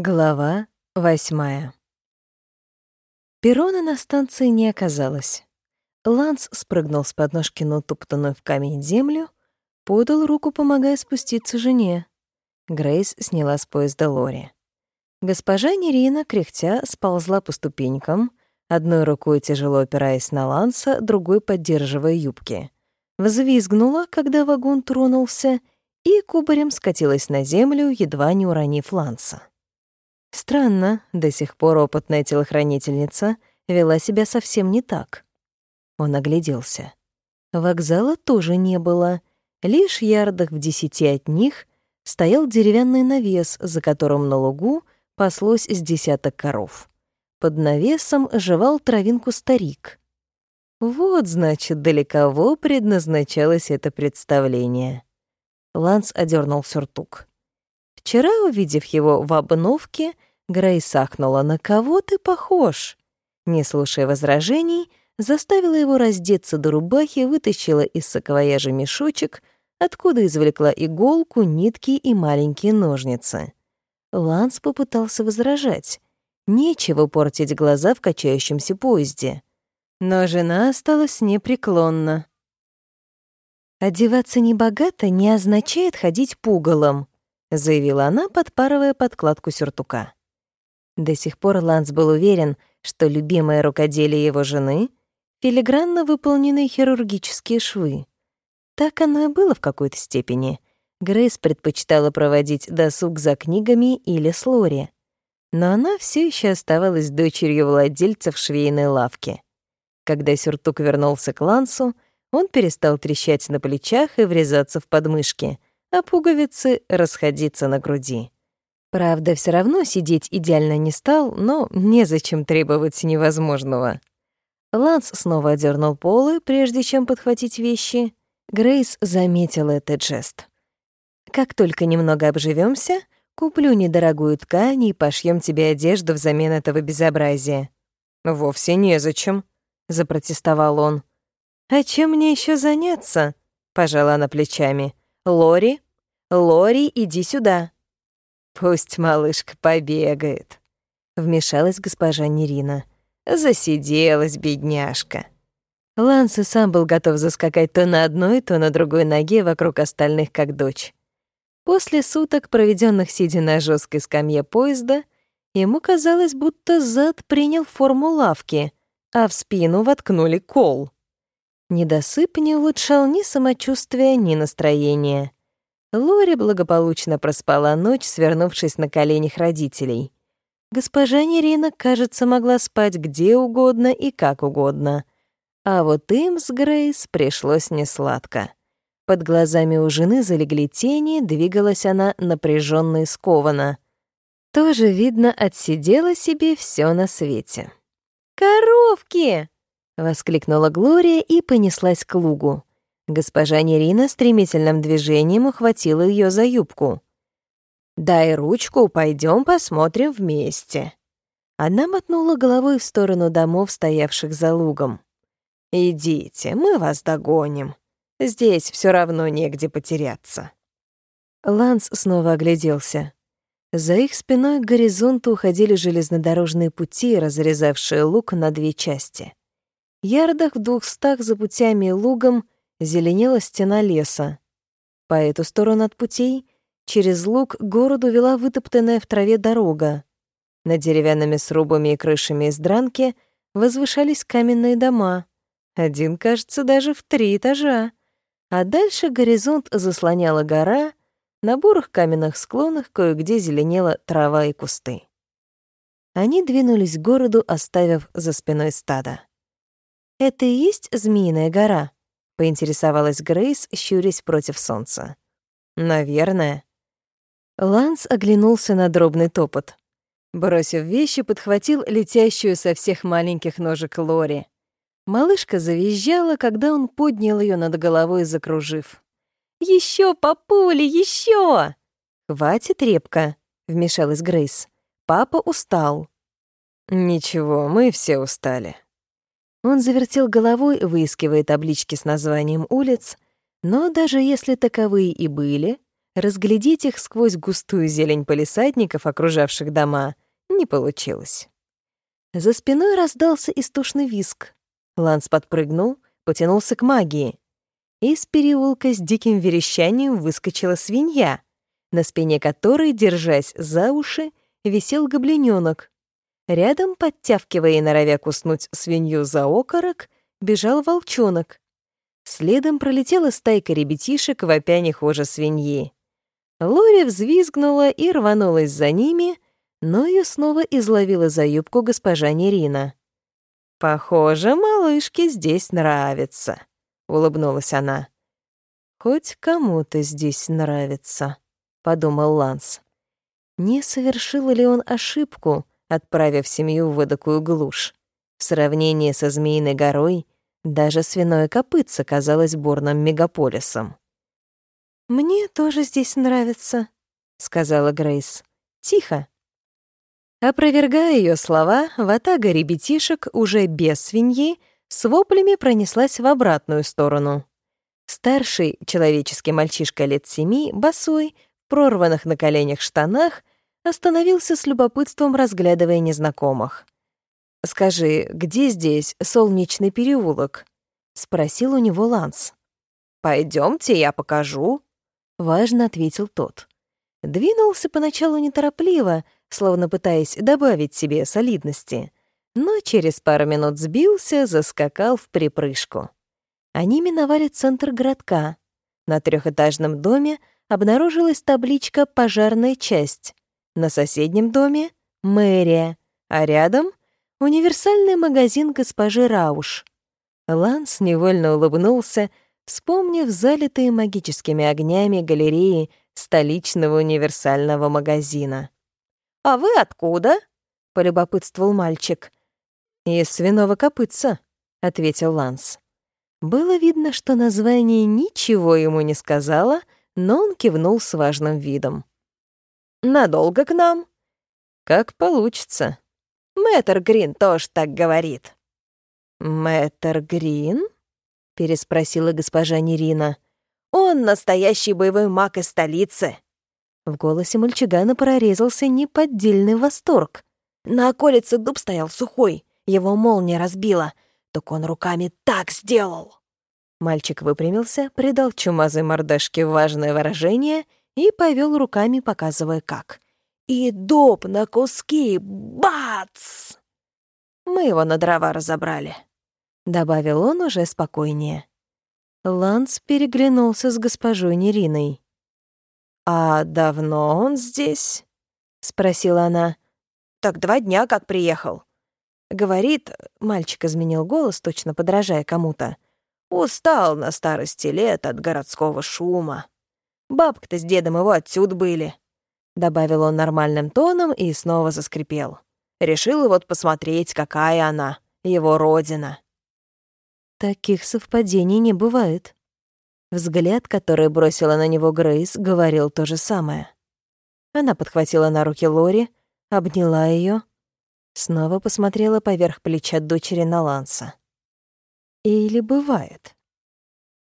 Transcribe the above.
Глава восьмая. Перона на станции не оказалось. Ланс спрыгнул с подножки на утоптанную в камень землю, подал руку, помогая спуститься жене. Грейс сняла с поезда Лори. Госпожа Нерина, кряхтя, сползла по ступенькам, одной рукой тяжело опираясь на Ланса, другой поддерживая юбки. Взвизгнула, когда вагон тронулся, и кубарем скатилась на землю, едва не уронив Ланса. Странно, до сих пор опытная телохранительница вела себя совсем не так. Он огляделся. Вокзала тоже не было. Лишь ярдах в десяти от них стоял деревянный навес, за которым на лугу паслось с десяток коров. Под навесом жевал травинку старик. Вот, значит, для кого предназначалось это представление. Ланс одернул сюртук. Вчера, увидев его в обновке, Грейс ахнула «На кого ты похож?» Не слушая возражений, заставила его раздеться до рубахи, вытащила из саквояжа мешочек, откуда извлекла иголку, нитки и маленькие ножницы. Ланс попытался возражать. Нечего портить глаза в качающемся поезде. Но жена осталась непреклонна. «Одеваться небогато не означает ходить пугалом», — заявила она, подпарывая подкладку сюртука. До сих пор Ланс был уверен, что любимое рукоделие его жены — филигранно выполненные хирургические швы. Так оно и было в какой-то степени. Грейс предпочитала проводить досуг за книгами или с Лори. Но она все еще оставалась дочерью владельцев швейной лавки. Когда сюртук вернулся к Лансу, он перестал трещать на плечах и врезаться в подмышки — а пуговицы расходиться на груди. Правда, все равно сидеть идеально не стал, но незачем требовать невозможного. Ланс снова одернул полы, прежде чем подхватить вещи. Грейс заметила этот жест. «Как только немного обживемся, куплю недорогую ткань и пошьем тебе одежду взамен этого безобразия». «Вовсе незачем», — запротестовал он. «А чем мне еще заняться?» — пожала она плечами. «Лори, Лори, иди сюда». «Пусть малышка побегает», — вмешалась госпожа Нерина. «Засиделась, бедняжка». Ланс и сам был готов заскакать то на одной, то на другой ноге вокруг остальных, как дочь. После суток, проведенных сидя на жесткой скамье поезда, ему казалось, будто зад принял форму лавки, а в спину воткнули кол. Недосып не улучшал ни самочувствия, ни настроения. Лори благополучно проспала ночь, свернувшись на коленях родителей. Госпожа Нерина, кажется, могла спать где угодно и как угодно. А вот им с Грейс пришлось несладко. Под глазами у жены залегли тени, двигалась она напряженно и скованно. Тоже, видно, отсидела себе все на свете. «Коровки!» Воскликнула Глория и понеслась к лугу. Госпожа Нерина стремительным движением ухватила ее за юбку. «Дай ручку, пойдем посмотрим вместе». Она мотнула головой в сторону домов, стоявших за лугом. «Идите, мы вас догоним. Здесь все равно негде потеряться». Ланс снова огляделся. За их спиной к горизонту уходили железнодорожные пути, разрезавшие луг на две части. Ярдах в двухстах за путями и лугом зеленела стена леса. По эту сторону от путей через луг городу вела вытоптанная в траве дорога. Над деревянными срубами и крышами из дранки возвышались каменные дома. Один, кажется, даже в три этажа. А дальше горизонт заслоняла гора, на бурых каменных склонах кое-где зеленела трава и кусты. Они двинулись к городу, оставив за спиной стадо. «Это и есть Змеиная гора?» — поинтересовалась Грейс, щурясь против солнца. «Наверное». Ланс оглянулся на дробный топот. Бросив вещи, подхватил летящую со всех маленьких ножек Лори. Малышка завизжала, когда он поднял ее над головой, закружив. «Еще, папули, еще!» «Хватит, репка», — вмешалась Грейс. «Папа устал». «Ничего, мы все устали», он завертел головой, выискивая таблички с названием улиц, но даже если таковые и были, разглядеть их сквозь густую зелень полисадников, окружавших дома, не получилось. За спиной раздался истошный виск. Ланс подпрыгнул, потянулся к магии. Из переулка с диким верещанием выскочила свинья, на спине которой, держась за уши, висел гоблинёнок. Рядом, подтявкивая и норовя куснуть свинью за окорок, бежал волчонок. Следом пролетела стайка ребятишек, вопя не хуже свиньи. Лори взвизгнула и рванулась за ними, но ее снова изловила за юбку госпожа Нерина. «Похоже, малышке здесь нравится», — улыбнулась она. «Хоть кому-то здесь нравится», — подумал Ланс. Не совершил ли он ошибку, отправив семью в эдакую глушь? В сравнении со Змеиной горой даже свиное копытце казалось бурным мегаполисом. «Мне тоже здесь нравится», — сказала Грейс. «Тихо». Опровергая ее слова, ватага ребятишек уже без свиньи с воплями пронеслась в обратную сторону. Старший человеческий мальчишка лет семи, босой, прорванных на коленях штанах, остановился с любопытством, разглядывая незнакомых. «Скажи, где здесь солнечный переулок?» — спросил у него Ланс. Пойдемте, я покажу», — важно ответил тот. Двинулся поначалу неторопливо, словно пытаясь добавить себе солидности, но через пару минут сбился, заскакал в припрыжку. Они миновали центр городка. На трехэтажном доме обнаружилась табличка «Пожарная часть». На соседнем доме — «Мэрия», а рядом — универсальный магазин госпожи Рауш. Ланс невольно улыбнулся, вспомнив залитые магическими огнями галереи столичного универсального магазина. «А вы откуда?» — полюбопытствовал мальчик. «Из свиного копытца», — ответил Ланс. Было видно, что название ничего ему не сказала, но он кивнул с важным видом. «Надолго к нам?» «Как получится». «Мэтр Грин тоже так говорит». «Мэтр Грин?» — переспросила госпожа Нерина. «Он настоящий боевой маг из столицы». В голосе мальчугана прорезался неподдельный восторг. На околице дуб стоял сухой, его молния разбила. Так он руками так сделал. Мальчик выпрямился, придал чумазой мордашке важное выражение и повел руками, показывая как. И дуб на куски! Бац! Мы его на дрова разобрали. Добавил он уже спокойнее. Ланс переглянулся с госпожой Нериной. «А давно он здесь?» — спросила она. «Так два дня как приехал». Говорит, мальчик изменил голос, точно подражая кому-то. «Устал на старости лет от городского шума. Бабка-то с дедом его отсюда были». Добавил он нормальным тоном и снова заскрипел. Решил вот посмотреть, какая она, его родина. Таких совпадений не бывает. Взгляд, который бросила на него Грейс, говорил то же самое. Она подхватила на руки Лори, обняла ее, снова посмотрела поверх плеча дочери на Ланса. Или бывает?